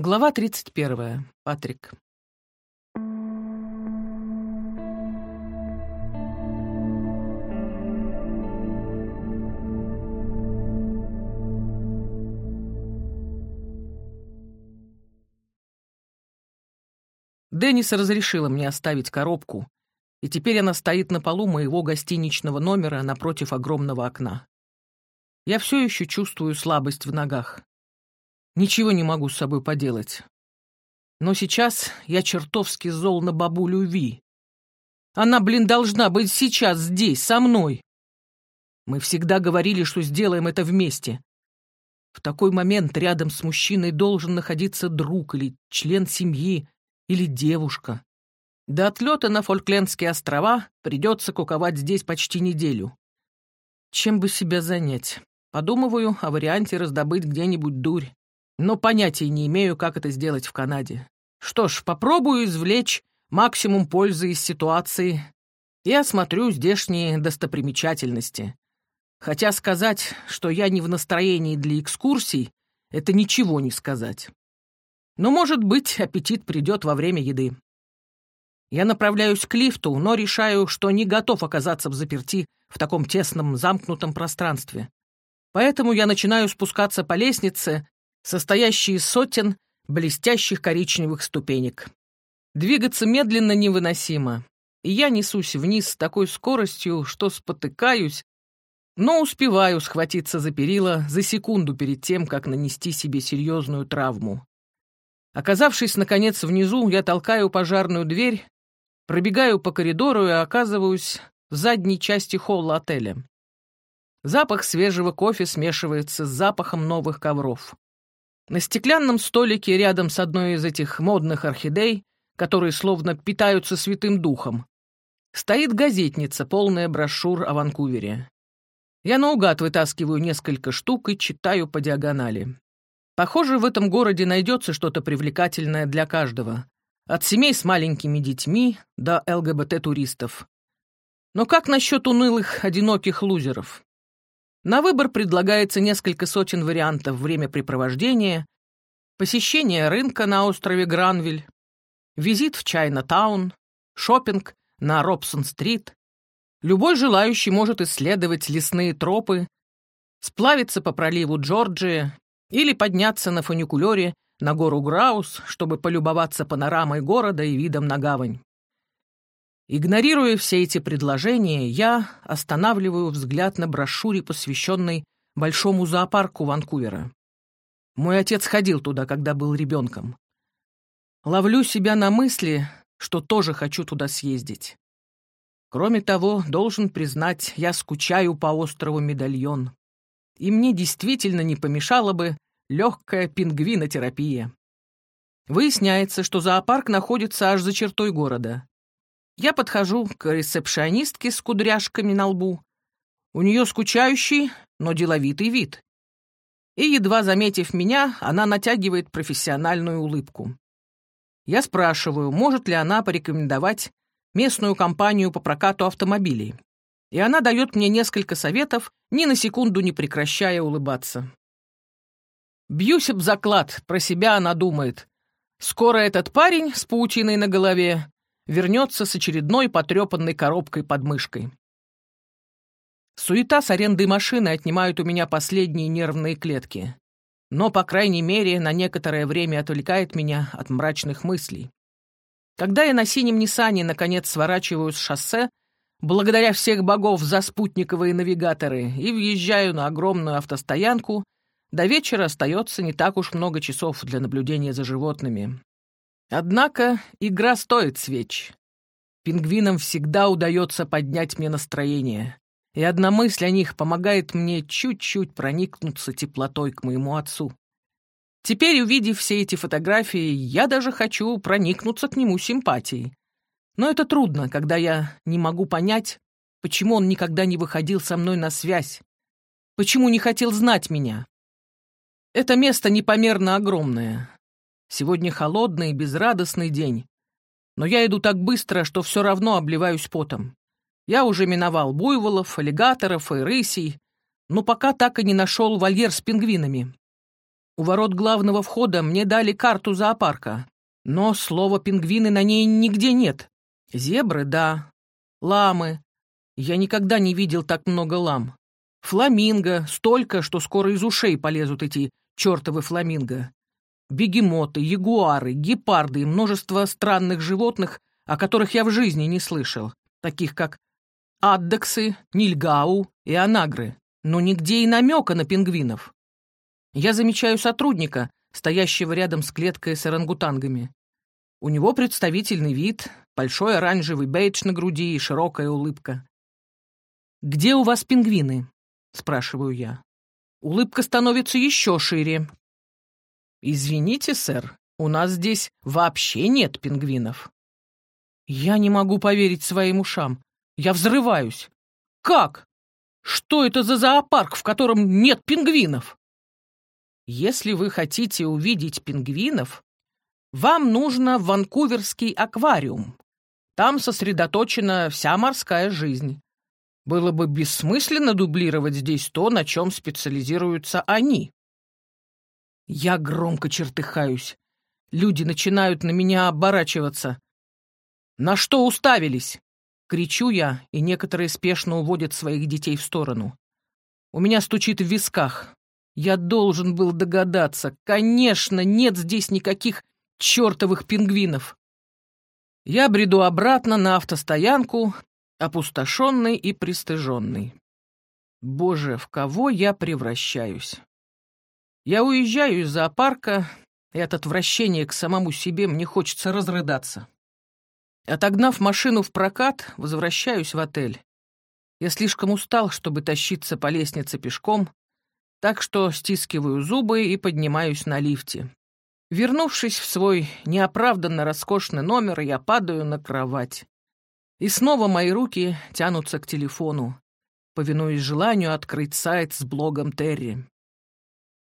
Глава 31. Патрик. Деннис разрешила мне оставить коробку, и теперь она стоит на полу моего гостиничного номера напротив огромного окна. Я все еще чувствую слабость в ногах. Ничего не могу с собой поделать. Но сейчас я чертовски зол на бабулю Ви. Она, блин, должна быть сейчас здесь, со мной. Мы всегда говорили, что сделаем это вместе. В такой момент рядом с мужчиной должен находиться друг или член семьи, или девушка. До отлета на Фольклендские острова придется куковать здесь почти неделю. Чем бы себя занять? Подумываю о варианте раздобыть где-нибудь дурь. Но понятия не имею, как это сделать в Канаде. Что ж, попробую извлечь максимум пользы из ситуации и осмотрю здешние достопримечательности. Хотя сказать, что я не в настроении для экскурсий, это ничего не сказать. Но, может быть, аппетит придет во время еды. Я направляюсь к лифту, но решаю, что не готов оказаться в заперти в таком тесном замкнутом пространстве. Поэтому я начинаю спускаться по лестнице, состоящей из сотен блестящих коричневых ступенек. Двигаться медленно невыносимо, и я несусь вниз с такой скоростью, что спотыкаюсь, но успеваю схватиться за перила за секунду перед тем, как нанести себе серьезную травму. Оказавшись, наконец, внизу, я толкаю пожарную дверь, пробегаю по коридору и оказываюсь в задней части холла отеля. Запах свежего кофе смешивается с запахом новых ковров. На стеклянном столике рядом с одной из этих модных орхидей, которые словно питаются святым духом, стоит газетница, полная брошюр о Ванкувере. Я наугад вытаскиваю несколько штук и читаю по диагонали. Похоже, в этом городе найдется что-то привлекательное для каждого. От семей с маленькими детьми до ЛГБТ-туристов. Но как насчет унылых, одиноких лузеров? На выбор предлагается несколько сотен вариантов времяпрепровождения, посещение рынка на острове Гранвиль, визит в Чайна-таун, шопинг на Робсон-стрит. Любой желающий может исследовать лесные тропы, сплавиться по проливу Джорджии или подняться на фуникулере на гору Граус, чтобы полюбоваться панорамой города и видом на гавань. Игнорируя все эти предложения, я останавливаю взгляд на брошюре, посвященной Большому зоопарку Ванкувера. Мой отец ходил туда, когда был ребенком. Ловлю себя на мысли, что тоже хочу туда съездить. Кроме того, должен признать, я скучаю по острову Медальон и мне действительно не помешала бы легкая пингвинотерапия. Выясняется, что зоопарк находится аж за чертой города. Я подхожу к ресепшионистке с кудряшками на лбу. У нее скучающий, но деловитый вид. И, едва заметив меня, она натягивает профессиональную улыбку. Я спрашиваю, может ли она порекомендовать местную компанию по прокату автомобилей и она дает мне несколько советов, ни на секунду не прекращая улыбаться. Бьюсь об заклад, про себя она думает. Скоро этот парень с паутиной на голове вернется с очередной потрепанной коробкой под мышкой. Суета с арендой машины отнимают у меня последние нервные клетки. Но, по крайней мере, на некоторое время отвлекает меня от мрачных мыслей. Когда я на синем Ниссане наконец сворачиваю с шоссе, благодаря всех богов за спутниковые навигаторы, и въезжаю на огромную автостоянку, до вечера остается не так уж много часов для наблюдения за животными. Однако игра стоит свеч. Пингвинам всегда удается поднять мне настроение, и одна мысль о них помогает мне чуть-чуть проникнуться теплотой к моему отцу. Теперь, увидев все эти фотографии, я даже хочу проникнуться к нему симпатией. Но это трудно, когда я не могу понять, почему он никогда не выходил со мной на связь, почему не хотел знать меня. Это место непомерно огромное. Сегодня холодный и безрадостный день. Но я иду так быстро, что все равно обливаюсь потом. Я уже миновал буйволов, аллигаторов и рысей, но пока так и не нашел вольер с пингвинами. У ворот главного входа мне дали карту зоопарка, но слова «пингвины» на ней нигде нет. Зебры — да, ламы. Я никогда не видел так много лам. Фламинго — столько, что скоро из ушей полезут эти чертовы фламинго. Бегемоты, ягуары, гепарды и множество странных животных, о которых я в жизни не слышал, таких как аддексы, нильгау и анагры, но нигде и намека на пингвинов. Я замечаю сотрудника, стоящего рядом с клеткой с орангутангами. У него представительный вид, большой оранжевый бейдж на груди и широкая улыбка. «Где у вас пингвины?» — спрашиваю я. Улыбка становится еще шире. «Извините, сэр, у нас здесь вообще нет пингвинов». Я не могу поверить своим ушам. Я взрываюсь. Как? Что это за зоопарк, в котором нет пингвинов? Если вы хотите увидеть пингвинов, вам нужно в Ванкуверский аквариум. Там сосредоточена вся морская жизнь. Было бы бессмысленно дублировать здесь то, на чем специализируются они. Я громко чертыхаюсь. Люди начинают на меня оборачиваться. «На что уставились?» Кричу я, и некоторые спешно уводят своих детей в сторону. У меня стучит в висках. Я должен был догадаться. Конечно, нет здесь никаких чертовых пингвинов. Я бреду обратно на автостоянку, опустошенный и пристыженный. Боже, в кого я превращаюсь? Я уезжаю из зоопарка, и от отвращения к самому себе мне хочется разрыдаться. Отогнав машину в прокат, возвращаюсь в отель. Я слишком устал, чтобы тащиться по лестнице пешком, так что стискиваю зубы и поднимаюсь на лифте. Вернувшись в свой неоправданно роскошный номер, я падаю на кровать. И снова мои руки тянутся к телефону, повинуясь желанию открыть сайт с блогом Терри.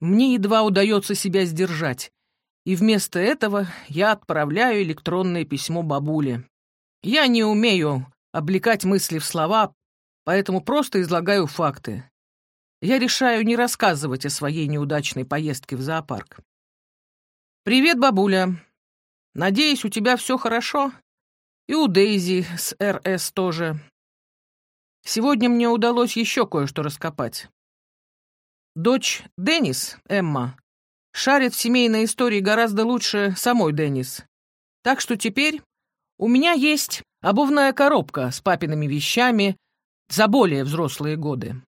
Мне едва удается себя сдержать, и вместо этого я отправляю электронное письмо бабуле. Я не умею облекать мысли в слова, поэтому просто излагаю факты. Я решаю не рассказывать о своей неудачной поездке в зоопарк. «Привет, бабуля. Надеюсь, у тебя все хорошо? И у Дейзи с РС тоже. Сегодня мне удалось еще кое-что раскопать. Дочь Деннис, Эмма, шарит в семейной истории гораздо лучше самой Деннис. Так что теперь у меня есть обувная коробка с папиными вещами за более взрослые годы.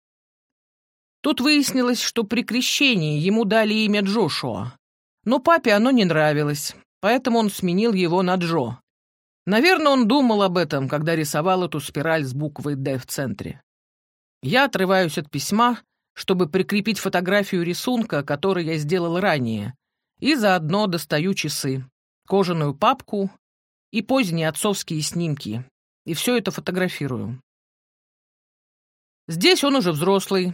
Тут выяснилось, что при крещении ему дали имя Джошуа, но папе оно не нравилось, поэтому он сменил его на Джо. Наверное, он думал об этом, когда рисовал эту спираль с буквой «Д» в центре. Я отрываюсь от письма чтобы прикрепить фотографию рисунка, который я сделал ранее, и заодно достаю часы, кожаную папку и поздние отцовские снимки, и все это фотографирую. Здесь он уже взрослый,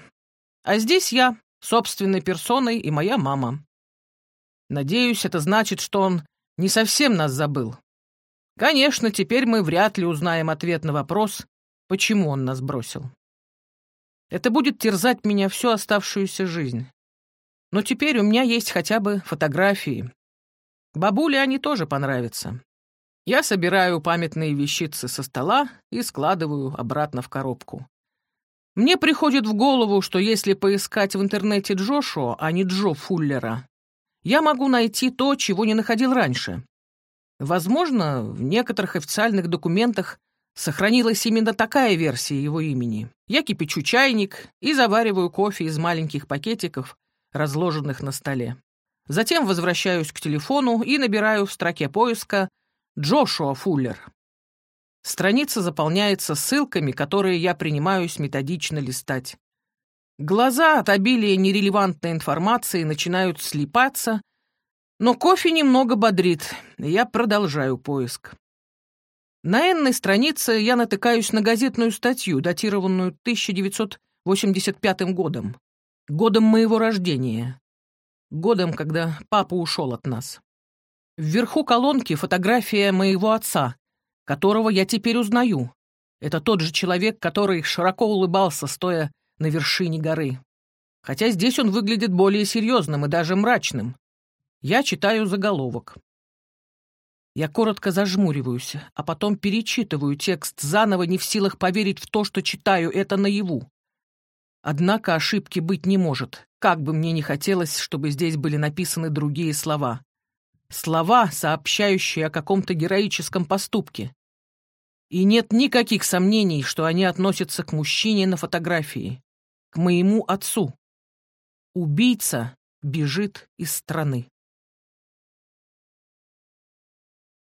а здесь я, собственной персоной и моя мама. Надеюсь, это значит, что он не совсем нас забыл. Конечно, теперь мы вряд ли узнаем ответ на вопрос, почему он нас бросил. Это будет терзать меня всю оставшуюся жизнь. Но теперь у меня есть хотя бы фотографии. Бабуле они тоже понравятся. Я собираю памятные вещицы со стола и складываю обратно в коробку. Мне приходит в голову, что если поискать в интернете Джошуа, а не Джо Фуллера, я могу найти то, чего не находил раньше. Возможно, в некоторых официальных документах Сохранилась именно такая версия его имени. Я кипячу чайник и завариваю кофе из маленьких пакетиков, разложенных на столе. Затем возвращаюсь к телефону и набираю в строке поиска «Джошуа Фуллер». Страница заполняется ссылками, которые я принимаюсь методично листать. Глаза от обилия нерелевантной информации начинают слипаться, но кофе немного бодрит, и я продолжаю поиск. На энной странице я натыкаюсь на газетную статью, датированную 1985 годом, годом моего рождения, годом, когда папа ушел от нас. Вверху колонки фотография моего отца, которого я теперь узнаю. Это тот же человек, который широко улыбался, стоя на вершине горы. Хотя здесь он выглядит более серьезным и даже мрачным. Я читаю заголовок. Я коротко зажмуриваюсь, а потом перечитываю текст заново, не в силах поверить в то, что читаю это наяву. Однако ошибки быть не может, как бы мне ни хотелось, чтобы здесь были написаны другие слова. Слова, сообщающие о каком-то героическом поступке. И нет никаких сомнений, что они относятся к мужчине на фотографии, к моему отцу. Убийца бежит из страны.